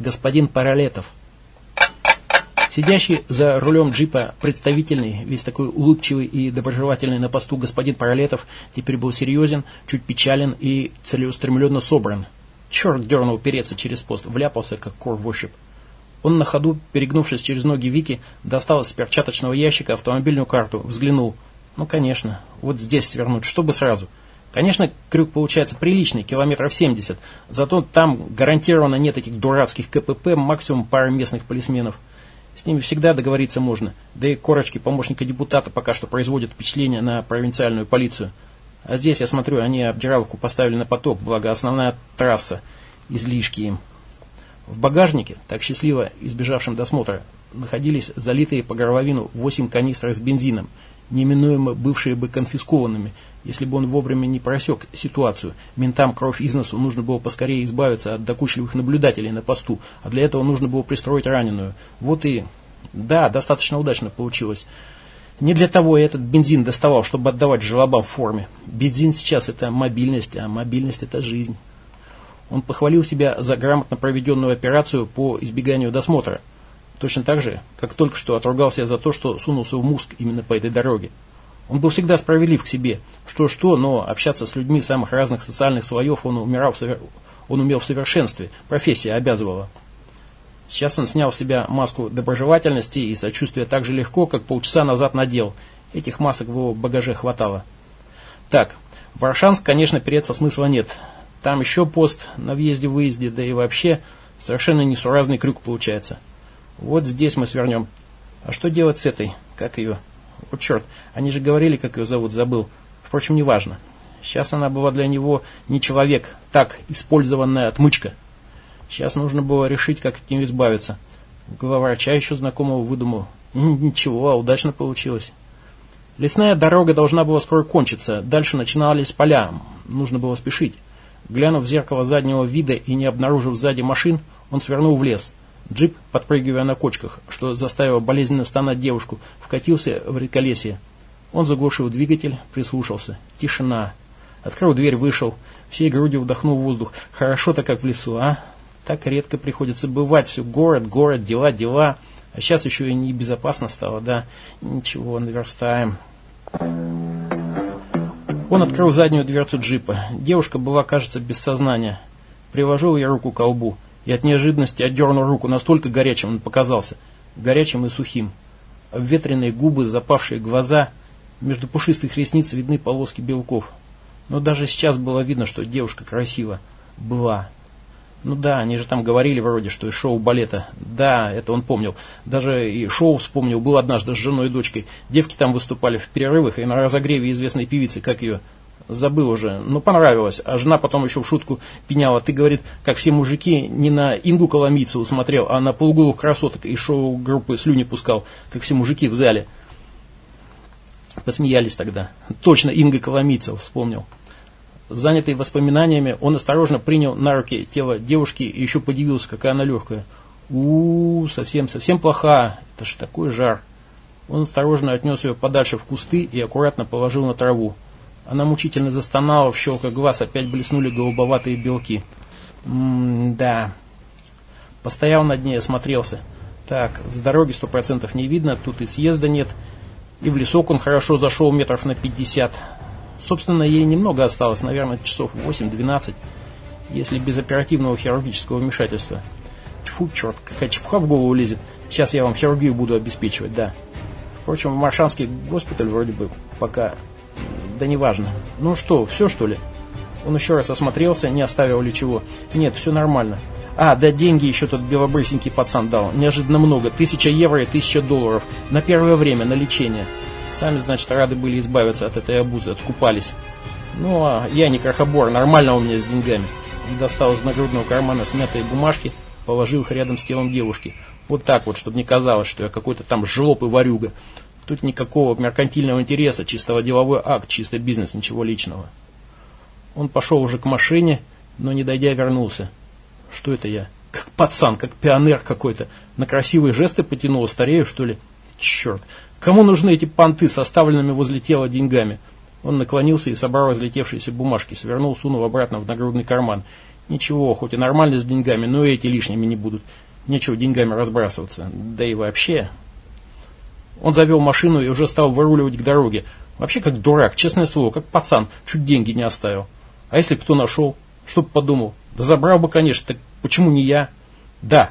господин Паралетов. Сидящий за рулем джипа представительный, весь такой улыбчивый и доброжелательный на посту господин Паралетов теперь был серьезен, чуть печален и целеустремленно собран. Черт дернул переться через пост, вляпался, как кор в ощупь. Он на ходу, перегнувшись через ноги Вики, достал из перчаточного ящика автомобильную карту, взглянул. Ну, конечно, вот здесь свернуть, чтобы сразу. Конечно, крюк получается приличный, километров 70, зато там гарантированно нет этих дурацких КПП, максимум пары местных полисменов. С ними всегда договориться можно, да и корочки помощника депутата пока что производят впечатление на провинциальную полицию. А здесь, я смотрю, они обдираловку поставили на поток, благо основная трасса, излишки им. В багажнике, так счастливо избежавшим досмотра, находились залитые по горловину 8 канистр с бензином, неминуемо бывшие бы конфискованными, если бы он вовремя не просек ситуацию. Ментам кровь из носу нужно было поскорее избавиться от докучливых наблюдателей на посту, а для этого нужно было пристроить раненую. Вот и... Да, достаточно удачно получилось. Не для того я этот бензин доставал, чтобы отдавать желобам в форме. Бензин сейчас это мобильность, а мобильность это жизнь. Он похвалил себя за грамотно проведенную операцию по избеганию досмотра. Точно так же, как только что отругался за то, что сунулся в муск именно по этой дороге. Он был всегда справедлив к себе. Что-что, но общаться с людьми самых разных социальных слоев он, умирал он умел в совершенстве. Профессия обязывала. Сейчас он снял с себя маску доброжелательности и сочувствия так же легко, как полчаса назад надел. Этих масок в его багаже хватало. Так, в Варшанск, конечно, переться смысла нет. Там еще пост на въезде-выезде, да и вообще совершенно несуразный крюк получается. Вот здесь мы свернем. А что делать с этой? Как ее? О, черт, они же говорили, как ее зовут, забыл. Впрочем, неважно. Сейчас она была для него не человек, так, использованная отмычка. Сейчас нужно было решить, как от нее избавиться. Главврача еще знакомого выдумал. Ничего, а удачно получилось. Лесная дорога должна была скоро кончиться. Дальше начинались поля. Нужно было спешить. Глянув в зеркало заднего вида и не обнаружив сзади машин, он свернул в лес. Джип, подпрыгивая на кочках, что заставило болезненно стонать девушку, вкатился в редколесье. Он заглушил двигатель, прислушался. Тишина. Открыл дверь, вышел. Всей грудью вдохнул воздух. Хорошо-то как в лесу, а? Так редко приходится бывать. Все город, город, дела, дела. А сейчас еще и небезопасно стало, да? Ничего, наверстаем. Он открыл заднюю дверцу джипа. Девушка была, кажется, без сознания. Приложил я руку к колбу и от неожиданности отдернул руку, настолько горячим он показался, горячим и сухим. Обветренные губы, запавшие глаза, между пушистых ресниц видны полоски белков. Но даже сейчас было видно, что девушка красива. Была. Ну да, они же там говорили вроде, что из шоу балета. Да, это он помнил. Даже и шоу вспомнил, был однажды с женой и дочкой. Девки там выступали в перерывах и на разогреве известной певицы, как ее, забыл уже, но понравилось. А жена потом еще в шутку пеняла. Ты, говорит, как все мужики, не на Ингу Коломийцеву смотрел, а на полуголых красоток из шоу-группы слюни пускал, как все мужики в зале. Посмеялись тогда. Точно Инга Коломийцева вспомнил. Занятый воспоминаниями, он осторожно принял на руки тело девушки и еще подивился, какая она легкая. -у, -у совсем, совсем плоха. Это ж такой жар. Он осторожно отнес ее подальше в кусты и аккуратно положил на траву. Она мучительно застонала, в щелках глаз опять блеснули голубоватые белки. М-да. Постоял над ней, осмотрелся. Так, с дороги сто процентов не видно, тут и съезда нет. И в лесок он хорошо зашел метров на пятьдесят. Собственно, ей немного осталось, наверное, часов 8-12, если без оперативного хирургического вмешательства. Тьфу, черт, какая чепуха в голову лезет. Сейчас я вам хирургию буду обеспечивать, да. Впрочем, Маршанский госпиталь вроде бы пока... Да неважно. Ну что, все что ли? Он еще раз осмотрелся, не оставил ли чего. Нет, все нормально. А, да деньги еще тот белобрысенький пацан дал. Неожиданно много. Тысяча евро и тысяча долларов. На первое время, на лечение. Сами, значит, рады были избавиться от этой обузы, откупались. Ну, а я не крохобор, нормально у меня с деньгами. Достал из нагрудного кармана смятые бумажки, положил их рядом с телом девушки. Вот так вот, чтобы не казалось, что я какой-то там жлоб и варюга. Тут никакого меркантильного интереса, чистого деловой акт, чисто бизнес, ничего личного. Он пошел уже к машине, но не дойдя вернулся. Что это я? Как пацан, как пионер какой-то. На красивые жесты потянул, старею что ли? Черт, Кому нужны эти понты оставленными возле тела деньгами? Он наклонился и собрал разлетевшиеся бумажки, свернул, сунул обратно в нагрудный карман. Ничего, хоть и нормально с деньгами, но и эти лишними не будут. Нечего деньгами разбрасываться. Да и вообще... Он завел машину и уже стал выруливать к дороге. Вообще как дурак, честное слово, как пацан, чуть деньги не оставил. А если кто нашел? Что бы подумал? Да забрал бы, конечно, так почему не я? Да.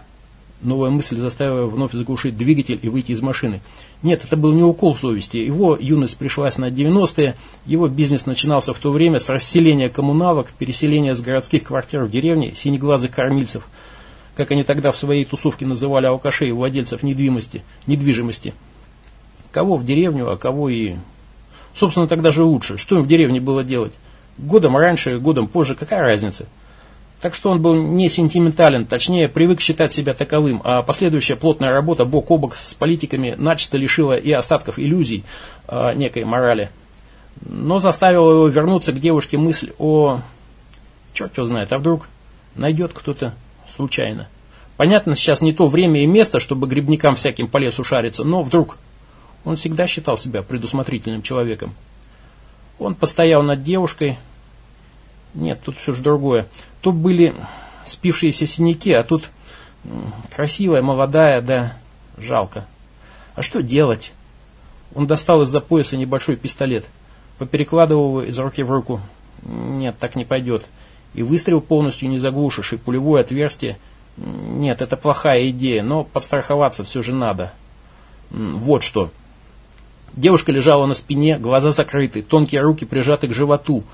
Новая мысль заставила вновь заглушить двигатель и выйти из машины. Нет, это был не укол совести. Его юность пришлась на 90-е, его бизнес начинался в то время с расселения коммуналок, переселения с городских квартир в деревни синеглазых кормильцев, как они тогда в своей тусовке называли алкашей владельцев недвижимости, недвижимости. Кого в деревню, а кого и... Собственно, тогда же лучше. Что им в деревне было делать? Годом раньше, годом позже, какая разница? Так что он был не сентиментален, точнее, привык считать себя таковым, а последующая плотная работа бок о бок с политиками начисто лишила и остатков иллюзий э, некой морали. Но заставила его вернуться к девушке мысль о... Черт его знает, а вдруг найдет кто-то случайно. Понятно, сейчас не то время и место, чтобы грибникам всяким по лесу шариться, но вдруг... Он всегда считал себя предусмотрительным человеком. Он постоял над девушкой. Нет, тут все же другое. Тут были спившиеся синяки, а тут красивая, молодая, да жалко. А что делать? Он достал из-за пояса небольшой пистолет. Поперекладывал его из руки в руку. Нет, так не пойдет. И выстрел полностью не заглушишь, и пулевое отверстие. Нет, это плохая идея, но подстраховаться все же надо. Вот что. Девушка лежала на спине, глаза закрыты, тонкие руки прижаты к животу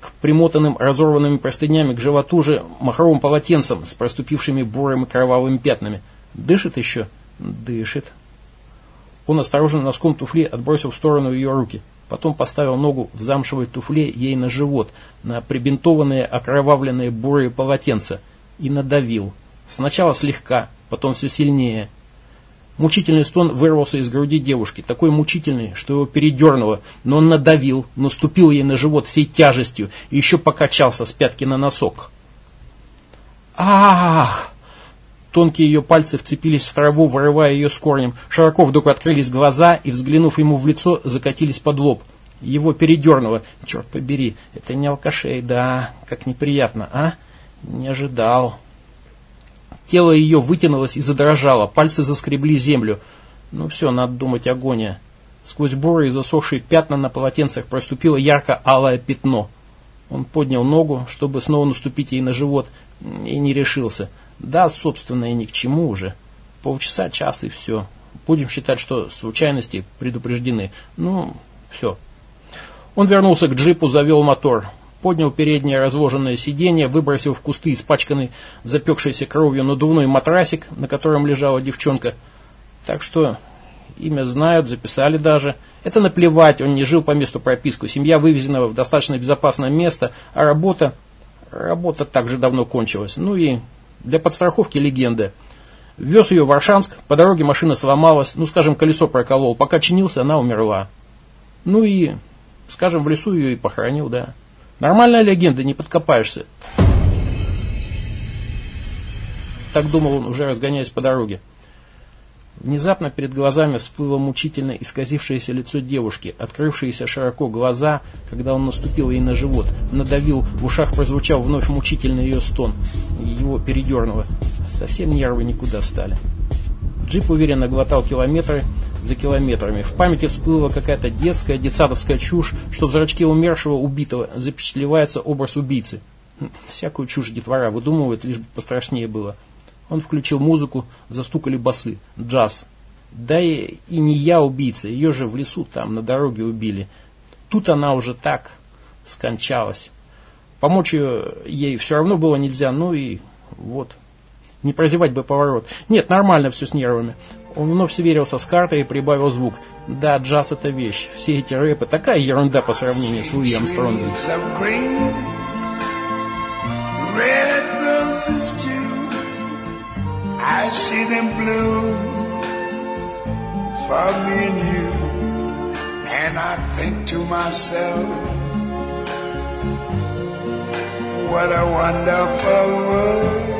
к примотанным разорванными простынями к животу же махровым полотенцем с проступившими бурыми кровавыми пятнами. Дышит еще? Дышит. Он осторожно носком туфли отбросил в сторону ее руки. Потом поставил ногу в замшевой туфле ей на живот, на прибинтованные окровавленные бурые полотенца и надавил. Сначала слегка, потом все сильнее. Мучительный стон вырвался из груди девушки, такой мучительный, что его передернуло, но он надавил, наступил ей на живот всей тяжестью и еще покачался с пятки на носок. Ах! Тонкие ее пальцы вцепились в траву, вырывая ее с корнем. Широко вдруг открылись глаза и, взглянув ему в лицо, закатились под лоб. Его передернуло. Черт побери, это не алкашей, да, как неприятно, а? Не ожидал. Тело ее вытянулось и задрожало, пальцы заскребли землю. Ну все, надо думать, агония. Сквозь бурые засохшие пятна на полотенцах проступило ярко-алое пятно. Он поднял ногу, чтобы снова наступить ей на живот, и не решился. Да, собственно, и ни к чему уже. Полчаса, час и все. Будем считать, что случайности предупреждены. Ну, все. Он вернулся к джипу, завел мотор поднял переднее разложенное сиденье, выбросил в кусты испачканный, запекшийся кровью надувной матрасик, на котором лежала девчонка. Так что имя знают, записали даже. Это наплевать, он не жил по месту прописку. Семья вывезена в достаточно безопасное место, а работа... Работа также давно кончилась. Ну и для подстраховки легенда. Вез ее в Аршанск, по дороге машина сломалась, ну, скажем, колесо проколол. Пока чинился, она умерла. Ну и, скажем, в лесу ее и похоронил, да. Нормальная легенда, не подкопаешься. Так думал он, уже разгоняясь по дороге. Внезапно перед глазами всплыло мучительно исказившееся лицо девушки, открывшиеся широко глаза, когда он наступил ей на живот, надавил, в ушах прозвучал вновь мучительный ее стон. Его передернуло. Совсем нервы никуда стали. Джип уверенно глотал километры, за километрами. В памяти всплыла какая-то детская, детсадовская чушь, что в зрачке умершего убитого запечатлевается образ убийцы. Всякую чушь детвора выдумывает, лишь бы пострашнее было. Он включил музыку, застукали басы, джаз. Да и, и не я убийца, ее же в лесу там на дороге убили. Тут она уже так скончалась. Помочь ей все равно было нельзя, ну и вот. Не прозевать бы поворот. Нет, нормально все с нервами. Он вновь сверился с картой и прибавил звук. Да, джаз это вещь. Все эти рэпы такая ерунда по сравнению с Луи Армстронгом. I see them blue for me and you, and I think to myself, what a wonderful world.